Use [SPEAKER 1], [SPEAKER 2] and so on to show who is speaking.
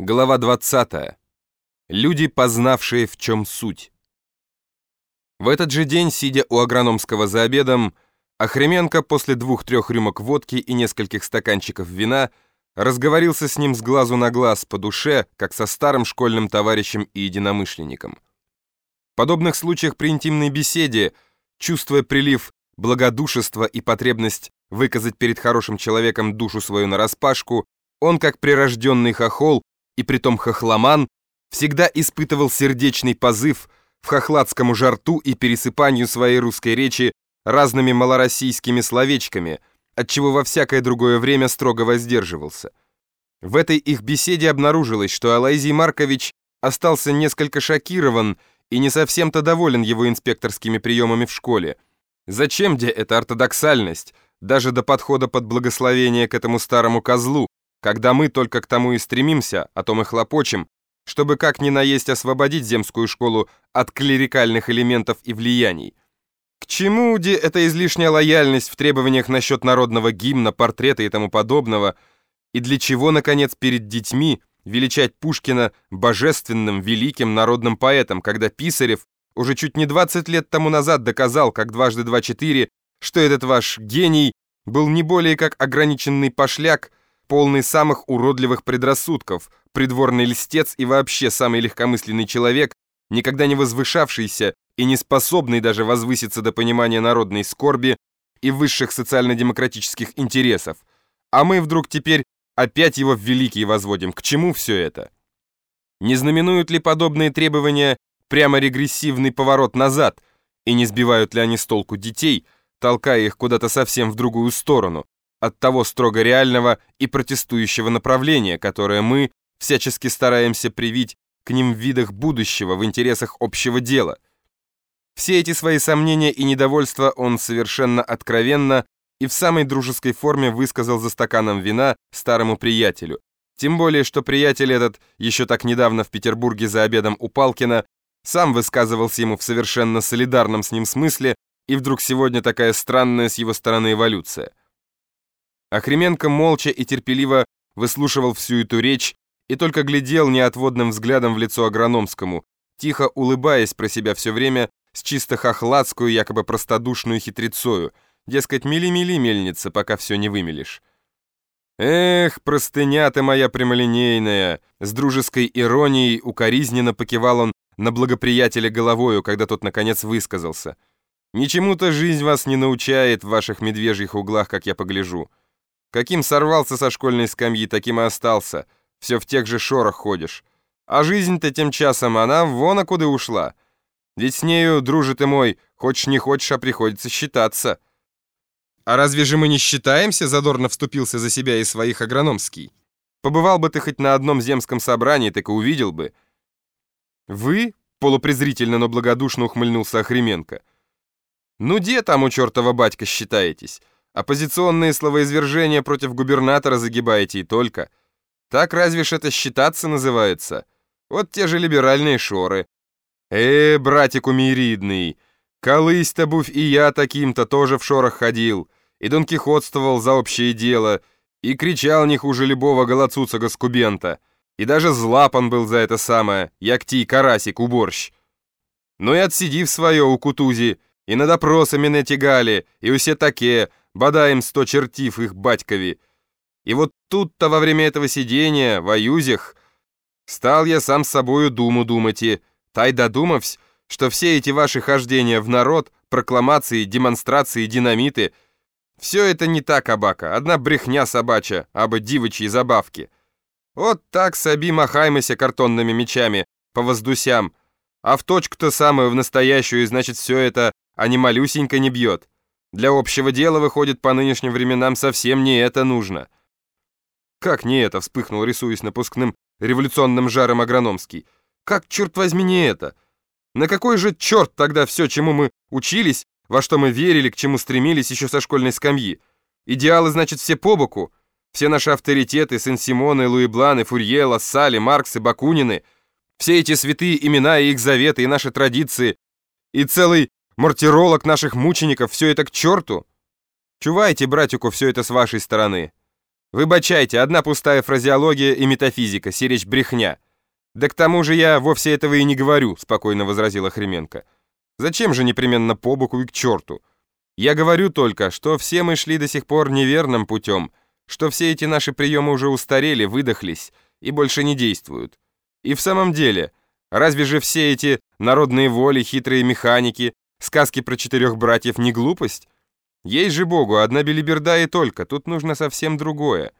[SPEAKER 1] Глава 20. Люди, познавшие, в чем суть. В этот же день, сидя у агрономского за обедом, Охременко после двух-трех рюмок водки и нескольких стаканчиков вина разговорился с ним с глазу на глаз по душе, как со старым школьным товарищем и единомышленником. В подобных случаях при интимной беседе, чувствуя прилив благодушества и потребность выказать перед хорошим человеком душу свою нараспашку, он, как прирожденный хохол, и притом хохломан, всегда испытывал сердечный позыв в хохладскому жарту и пересыпанию своей русской речи разными малороссийскими словечками, отчего во всякое другое время строго воздерживался. В этой их беседе обнаружилось, что Алайзий Маркович остался несколько шокирован и не совсем-то доволен его инспекторскими приемами в школе. Зачем где эта ортодоксальность, даже до подхода под благословение к этому старому козлу, когда мы только к тому и стремимся, а то мы хлопочем, чтобы как ни наесть освободить земскую школу от клерикальных элементов и влияний. К чему, где эта излишняя лояльность в требованиях насчет народного гимна, портрета и тому подобного, и для чего, наконец, перед детьми величать Пушкина божественным, великим народным поэтом, когда Писарев уже чуть не 20 лет тому назад доказал, как дважды два четыре, что этот ваш гений был не более как ограниченный пошляк, полный самых уродливых предрассудков, придворный льстец и вообще самый легкомысленный человек, никогда не возвышавшийся и не способный даже возвыситься до понимания народной скорби и высших социально-демократических интересов. А мы вдруг теперь опять его в великие возводим. К чему все это? Не знаменуют ли подобные требования прямо регрессивный поворот назад, и не сбивают ли они с толку детей, толкая их куда-то совсем в другую сторону, от того строго реального и протестующего направления, которое мы всячески стараемся привить к ним в видах будущего в интересах общего дела. Все эти свои сомнения и недовольства он совершенно откровенно и в самой дружеской форме высказал за стаканом вина старому приятелю. Тем более, что приятель этот еще так недавно в Петербурге за обедом у Палкина сам высказывался ему в совершенно солидарном с ним смысле, и вдруг сегодня такая странная с его стороны эволюция. Охременко молча и терпеливо выслушивал всю эту речь и только глядел неотводным взглядом в лицо агрономскому, тихо улыбаясь про себя все время с чисто хохладскую, якобы простодушную хитрецою, дескать, мили-мили мельница, пока все не вымелишь. «Эх, простыня ты моя прямолинейная!» С дружеской иронией укоризненно покивал он на благоприятеля головою, когда тот, наконец, высказался. «Ничему-то жизнь вас не научает в ваших медвежьих углах, как я погляжу. Каким сорвался со школьной скамьи, таким и остался. Все в тех же шорах ходишь. А жизнь-то тем часом, она вон а куда ушла. Ведь с нею, дружи ты мой, хочешь не хочешь, а приходится считаться. А разве же мы не считаемся, задорно вступился за себя и своих агрономский? Побывал бы ты хоть на одном земском собрании, так и увидел бы. Вы, полупрезрительно, но благодушно ухмыльнулся Охременко. Ну где там у чертова батька считаетесь? Оппозиционные словоизвержения против губернатора загибаете и только. Так разве ж это считаться называется? Вот те же либеральные шоры. Э, братик умиридный, колысь-то и я таким-то тоже в шорах ходил, и Дон Кихотствовал за общее дело, и кричал не хуже любого голоцуца Госкубента, и даже злапан был за это самое, як ти карасик уборщ. Ну и отсидив свое у Кутузи, и над опросами натягали, и усе бодаем сто чертив их батькови. И вот тут-то во время этого сидения, в аюзях, стал я сам с собою думу думать и, тай додумавсь, что все эти ваши хождения в народ, прокламации, демонстрации, динамиты, все это не так, Абака, одна брехня собачья, абы дивочьи забавки. Вот так соби махаймося картонными мечами по воздусям, а в точку-то самую, в настоящую, и значит все это, а не малюсенько не бьет. Для общего дела, выходит, по нынешним временам совсем не это нужно. Как не это, вспыхнул, рисуясь напускным революционным жаром агрономский. Как, черт возьми, не это? На какой же черт тогда все, чему мы учились, во что мы верили, к чему стремились еще со школьной скамьи? Идеалы, значит, все по боку. Все наши авторитеты, Сен-Симоны, Луи Бланы, Фурье, Лассали, Марксы, Бакунины, все эти святые имена и их заветы, и наши традиции, и целый Мартиролог наших мучеников, все это к черту? Чувайте, братику, все это с вашей стороны. Выбачайте, одна пустая фразеология и метафизика, сиречь брехня. Да к тому же я вовсе этого и не говорю, спокойно возразила Хременко. Зачем же непременно по боку и к черту? Я говорю только, что все мы шли до сих пор неверным путем, что все эти наши приемы уже устарели, выдохлись и больше не действуют. И в самом деле, разве же все эти народные воли, хитрые механики, сказки про четырех братьев не глупость? Ей же богу, одна белиберда и только, тут нужно совсем другое.